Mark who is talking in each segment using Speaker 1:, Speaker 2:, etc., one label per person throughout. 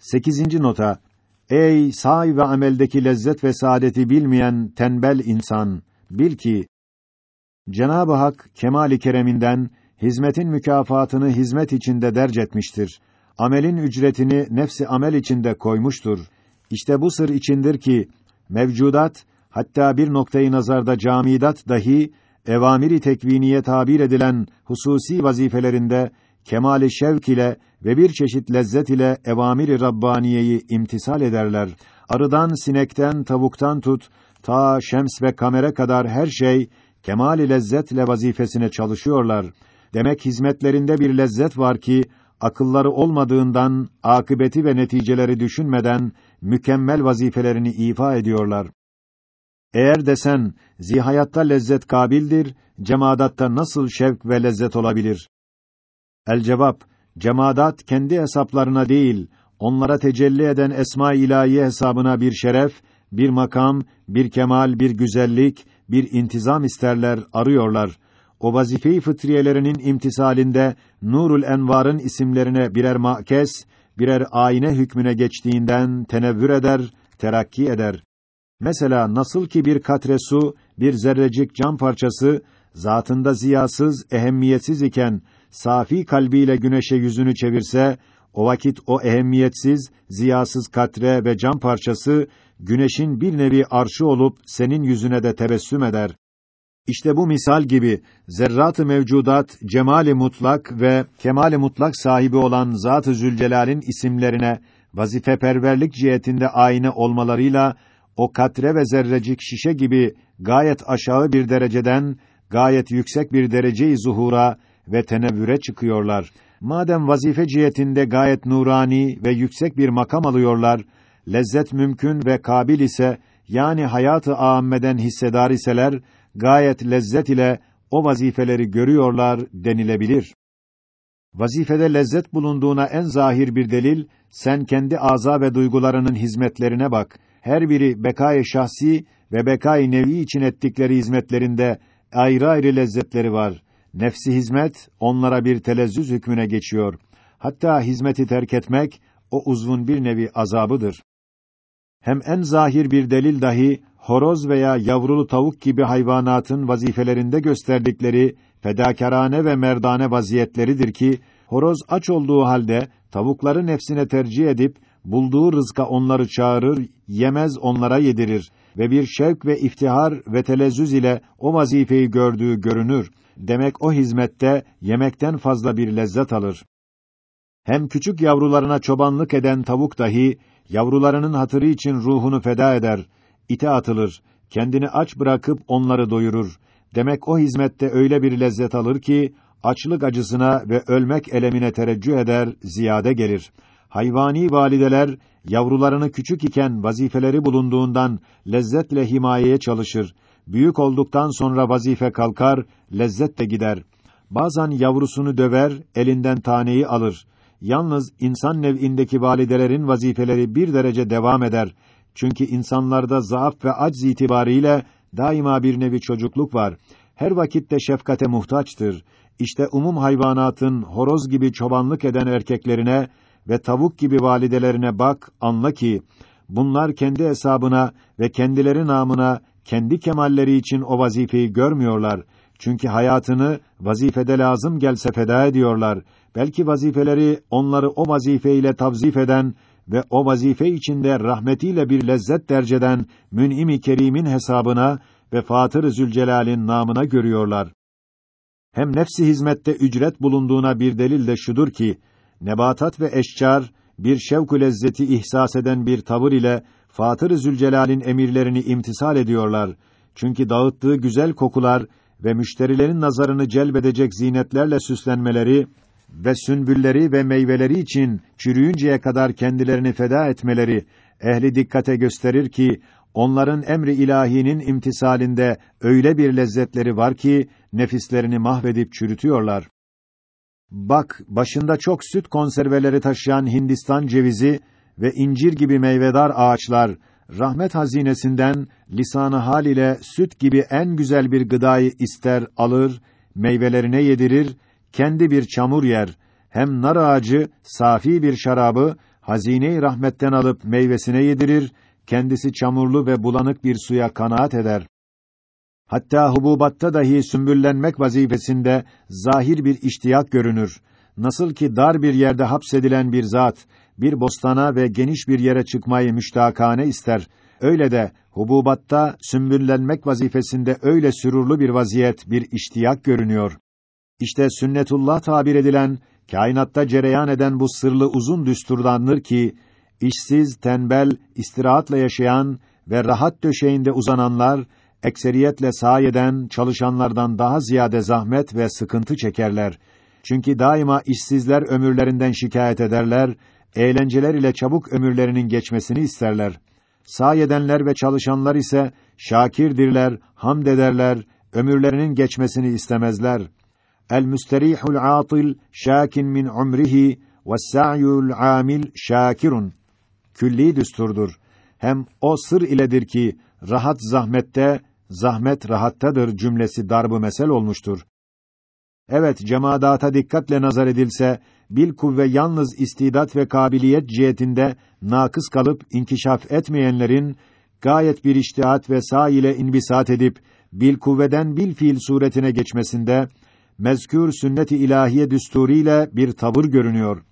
Speaker 1: 8. nota Ey say ve ameldeki lezzet ve saadeti bilmeyen tembel insan bil ki Cenab-ı Hak kemali kereminden hizmetin mükafatını hizmet içinde derc etmiştir. Amelin ücretini nefsi amel içinde koymuştur. İşte bu sır içindir ki mevcudat hatta bir noktayı nazarda camidat dahi evamiri tekviniye tabir edilen hususi vazifelerinde kemali şevk ile ve bir çeşit lezzet ile evamiri rabbaniyeyi imtisal ederler. Arıdan, sinekten, tavuktan tut ta şems ve kamera kadar her şey kemali lezzetle vazifesine çalışıyorlar. Demek hizmetlerinde bir lezzet var ki akılları olmadığından akıbeti ve neticeleri düşünmeden mükemmel vazifelerini ifa ediyorlar. Eğer desen zihayatta lezzet kabildir, cemadatta nasıl şevk ve lezzet olabilir? El cevap cemadat kendi hesaplarına değil, onlara tecelli eden esma-i ilahi hesabına bir şeref, bir makam, bir kemal, bir güzellik, bir intizam isterler, arıyorlar. O vazife-i fıtriyelerinin imtisalinde Nurul Envar'ın isimlerine birer makes, birer ayine hükmüne geçtiğinden tenevvür eder, terakki eder. Mesela nasıl ki bir katre su, bir zerrecik cam parçası zatında ziyasız, ehemmiyetsiz iken safi kalbiyle güneşe yüzünü çevirse o vakit o ehemmiyetsiz, ziyasız katre ve cam parçası güneşin bir nevi arşı olup senin yüzüne de tebessüm eder. İşte bu misal gibi zerrat-ı mevcudat cemali mutlak ve kemali mutlak sahibi olan Zat-ı Zülcelal'in isimlerine vazifeperverlik cihetinde ayna olmalarıyla o katre ve zerrecik şişe gibi gayet aşağı bir dereceden gayet yüksek bir dereceyi zuhura ve tenevvüre çıkıyorlar. Madem vazife cihetinde gayet nurani ve yüksek bir makam alıyorlar, lezzet mümkün ve kabil ise yani hayatı âmmeden hissedar iseler gayet lezzet ile o vazifeleri görüyorlar denilebilir. Vazifede lezzet bulunduğuna en zahir bir delil sen kendi aza ve duygularının hizmetlerine bak. Her biri bekâ şahsi ve bekâ nevi için ettikleri hizmetlerinde ayrı ayrı lezzetleri var. Nefsi hizmet onlara bir telezzüz hükmüne geçiyor. Hatta hizmeti terk etmek o uzvun bir nevi azabıdır. Hem en zahir bir delil dahi horoz veya yavrulu tavuk gibi hayvanatın vazifelerinde gösterdikleri fedakarane ve merdane vaziyetleridir ki horoz aç olduğu halde tavukları nefsine tercih edip bulduğu rızka onları çağırır, yemez onlara yedirir ve bir şevk ve iftihar ve telezzüz ile o vazifeyi gördüğü görünür. Demek o hizmette yemekten fazla bir lezzet alır. Hem küçük yavrularına çobanlık eden tavuk dahi yavrularının hatırı için ruhunu feda eder, ite atılır, kendini aç bırakıp onları doyurur. Demek o hizmette öyle bir lezzet alır ki açlık acısına ve ölmek elemine tereccüh eder, ziyade gelir. Hayvani valideler yavrularını küçük iken vazifeleri bulunduğundan lezzetle himayeye çalışır. Büyük olduktan sonra vazife kalkar, lezzet de gider. Bazen yavrusunu döver, elinden taneyi alır. Yalnız insan nev'indeki validelerin vazifeleri bir derece devam eder. Çünkü insanlarda zaaf ve acz itibariyle daima bir nevi çocukluk var. Her vakitte şefkate muhtaçtır. İşte umum hayvanatın horoz gibi çobanlık eden erkeklerine ve tavuk gibi validelerine bak, anla ki bunlar kendi hesabına ve kendileri namına kendi kemalleri için o vazifeyi görmüyorlar. Çünkü hayatını vazifede lazım gelse feda ediyorlar. Belki vazifeleri onları o vazifeyle tavzif eden ve o vazife içinde rahmetiyle bir lezzet derceden Mün'im-i Kerim'in hesabına ve Fatır-ı Zülcelal'in namına görüyorlar. Hem nefsi hizmette ücret bulunduğuna bir delil de şudur ki nebatat ve eşcar bir şevk lezzeti ihsas eden bir tavır ile Fatır-ı Zülcelal'in emirlerini imtisal ediyorlar. Çünkü dağıttığı güzel kokular ve müşterilerin nazarını celbedecek zinetlerle süslenmeleri ve sünbülleri ve meyveleri için çürüyünceye kadar kendilerini feda etmeleri ehli dikkate gösterir ki onların emri ilahinin imtisalinde öyle bir lezzetleri var ki nefislerini mahvedip çürütüyorlar. Bak, başında çok süt konserveleri taşıyan Hindistan cevizi ve incir gibi meyvedar ağaçlar rahmet hazinesinden lisanı hal ile süt gibi en güzel bir gıdayı ister alır, meyvelerine yedirir, kendi bir çamur yer. Hem nar ağacı safi bir şarabı hazine-i rahmetten alıp meyvesine yedirir, kendisi çamurlu ve bulanık bir suya kanaat eder. Hatta hububatta dahi sümbüllenmek vazifesinde zahir bir iştiyak görünür. Nasıl ki dar bir yerde hapsedilen bir zat, bir bostana ve geniş bir yere çıkmayı müştakane ister, öyle de hububatta sümbüllenmek vazifesinde öyle sürurlu bir vaziyet, bir iştiyak görünüyor. İşte sünnetullah tabir edilen, kainatta cereyan eden bu sırlı uzun düsturdandır ki, işsiz, tembel, istirahatla yaşayan ve rahat döşeğinde uzananlar, ekseriyetle sayeden çalışanlardan daha ziyade zahmet ve sıkıntı çekerler. Çünkü daima işsizler ömürlerinden şikayet ederler, eğlenceler ile çabuk ömürlerinin geçmesini isterler. Sayedenler ve çalışanlar ise şakirdirler, hamd ederler, ömürlerinin geçmesini istemezler. El müsterihul atil şakin min umrihi ve sa'yul amil şakirun. Külli düsturdur. Hem o sır iledir ki rahat zahmette, zahmet rahattadır cümlesi darbu mesel olmuştur. Evet, cemaata dikkatle nazar edilse, bil kuvve yalnız istidat ve kabiliyet cihetinde nakıs kalıp inkişaf etmeyenlerin gayet bir iştihat ve sağ ile inbisat edip bil kuvveden bil fiil suretine geçmesinde mezkür sünnet-i ilahiye düsturiyle bir tavır görünüyor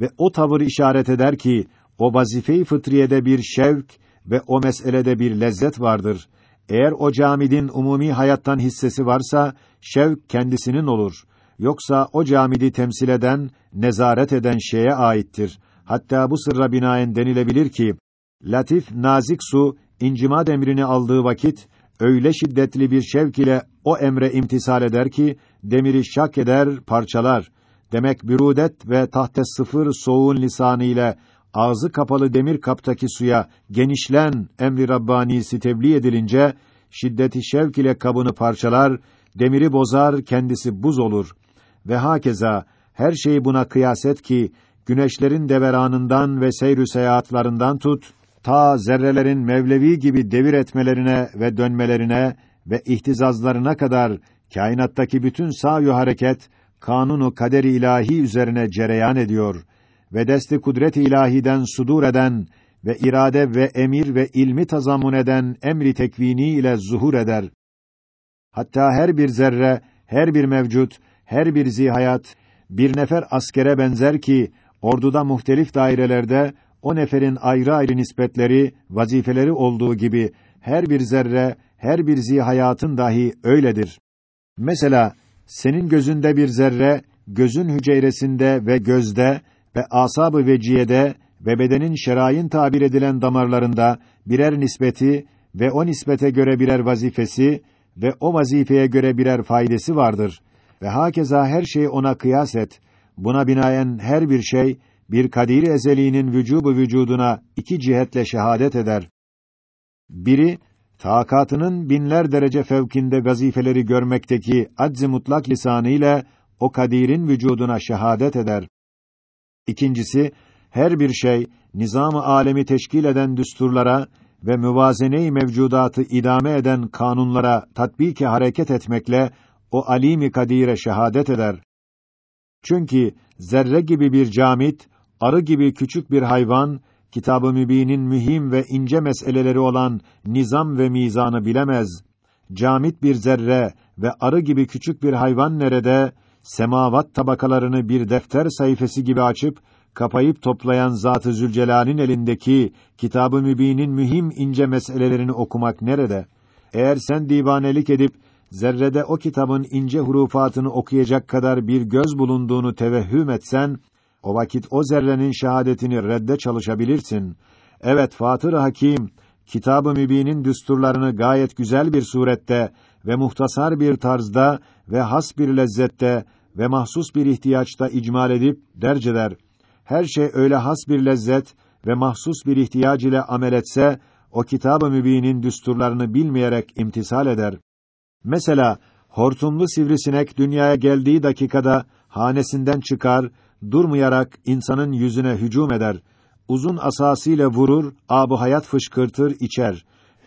Speaker 1: ve o tavır işaret eder ki o vazife-i fıtriyede bir şevk ve o meselede bir lezzet vardır. Eğer o camidin umumi hayattan hissesi varsa şevk kendisinin olur. Yoksa o camidi temsil eden, nezaret eden şeye aittir. Hatta bu sırra binaen denilebilir ki latif nazik su incima emrini aldığı vakit öyle şiddetli bir şevk ile o emre imtisal eder ki demiri şak eder, parçalar. Demek bürudet ve tahte sıfır soğuğun lisanı ile ağzı kapalı demir kaptaki suya genişlen emri rabbanisi tebliğ edilince şiddeti şevk ile kabını parçalar, demiri bozar, kendisi buz olur. Ve hakeza her şeyi buna kıyas et ki güneşlerin deveranından ve seyrü seyahatlarından tut ta zerrelerin mevlevi gibi devir etmelerine ve dönmelerine ve ihtizazlarına kadar kainattaki bütün sağ hareket kanunu kaderi ilahi üzerine cereyan ediyor ve desti kudret ilahiden sudur eden ve irade ve emir ve ilmi tazammun eden emri tekvini ile zuhur eder. Hatta her bir zerre, her bir mevcut, her bir zihayat bir nefer askere benzer ki orduda muhtelif dairelerde o neferin ayrı ayrı nispetleri, vazifeleri olduğu gibi her bir zerre, her bir zihayatın dahi öyledir. Mesela senin gözünde bir zerre, gözün hücresinde ve gözde ve asab-ı veciyede ve bedenin şerayin tabir edilen damarlarında birer nispeti ve o nispete göre birer vazifesi ve o vazifeye göre birer faydası vardır. Ve hakeza her şeyi ona kıyas et. Buna binaen her bir şey bir kadir ezeliğinin vücubu vücuduna iki cihetle şehadet eder. Biri takatının binler derece fevkinde vazifeleri görmekteki acz-i mutlak lisanı ile o kadirin vücuduna şehadet eder. İkincisi her bir şey nizam-ı alemi teşkil eden düsturlara ve müvazene-i mevcudatı idame eden kanunlara tatbiki hareket etmekle o alimi kadire şehadet eder. Çünkü zerre gibi bir camit, arı gibi küçük bir hayvan, kitab-ı mübinin mühim ve ince meseleleri olan nizam ve mizanı bilemez. Camit bir zerre ve arı gibi küçük bir hayvan nerede, semavat tabakalarını bir defter sayfası gibi açıp, kapayıp toplayan Zat-ı Zülcelal'in elindeki kitab-ı mübinin mühim ince meselelerini okumak nerede? Eğer sen divanelik edip zerrede o kitabın ince hurufatını okuyacak kadar bir göz bulunduğunu tevehhüm etsen, o vakit o zerrenin şehadetini redde çalışabilirsin. Evet, Fatır Hakim, Kitab-ı Mübin'in düsturlarını gayet güzel bir surette ve muhtasar bir tarzda ve has bir lezzette ve mahsus bir ihtiyaçta icmal edip derceder. Her şey öyle has bir lezzet ve mahsus bir ihtiyac ile amel etse, o Kitab-ı Mübin'in düsturlarını bilmeyerek imtisal eder. Mesela hortumlu sivrisinek dünyaya geldiği dakikada hanesinden çıkar, durmayarak insanın yüzüne hücum eder. Uzun asasıyla vurur, abu hayat fışkırtır, içer.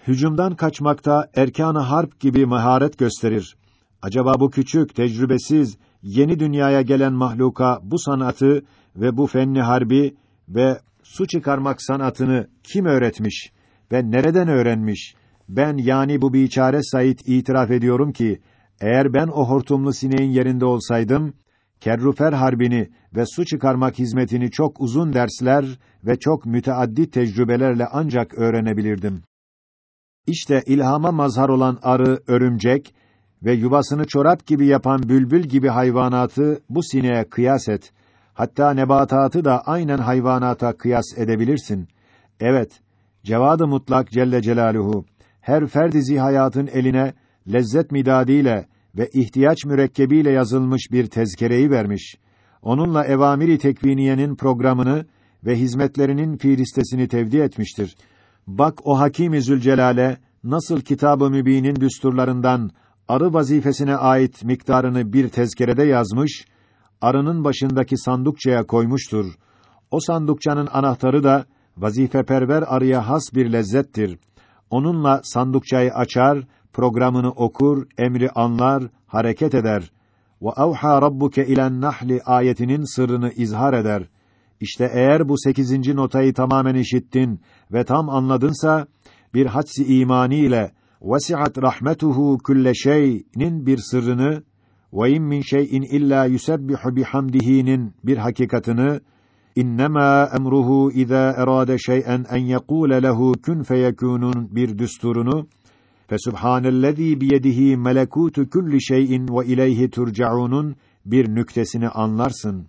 Speaker 1: Hücumdan kaçmakta erkan-ı harp gibi maharet gösterir. Acaba bu küçük, tecrübesiz, yeni dünyaya gelen mahluka bu sanatı ve bu fenni harbi ve su çıkarmak sanatını kim öğretmiş ve nereden öğrenmiş? Ben yani bu biçare Said itiraf ediyorum ki eğer ben o hortumlu sineğin yerinde olsaydım Kerrufer harbini ve su çıkarmak hizmetini çok uzun dersler ve çok müteaddi tecrübelerle ancak öğrenebilirdim. İşte ilhama mazhar olan arı, örümcek ve yuvasını çorap gibi yapan bülbül gibi hayvanatı bu sineğe kıyas et. Hatta nebatatı da aynen hayvanata kıyas edebilirsin. Evet, Cevad-ı Mutlak Celle Celaluhu her ferdi hayatın eline lezzet midadiyle ve ihtiyaç mürekkebiyle yazılmış bir tezkereyi vermiş. Onunla evamiri tekviniyenin programını ve hizmetlerinin fiilistesini tevdi etmiştir. Bak o Hakim-i Zülcelal'e nasıl Kitab-ı Mübin'in düsturlarından arı vazifesine ait miktarını bir tezkerede yazmış, arının başındaki sandukçaya koymuştur. O sandukçanın anahtarı da vazifeperver arıya has bir lezzettir. Onunla sandukçayı açar, programını okur, emri anlar, hareket eder. Ve avha rabbuke ilen nahli ayetinin sırrını izhar eder. İşte eğer bu sekizinci notayı tamamen işittin ve tam anladınsa, bir hadsi imani ile vesi'at rahmetuhu kulle şey'nin bir sırrını ve in min şey'in illa yusebbihu bihamdihi'nin bir hakikatını innema emruhu iza erade şey'en en yekule lehu kun feyekunun bir düsturunu Fesubhanellezî biyedihi melekûtu kulli şeyin ve ileyhi turcaunun bir nüktesini anlarsın.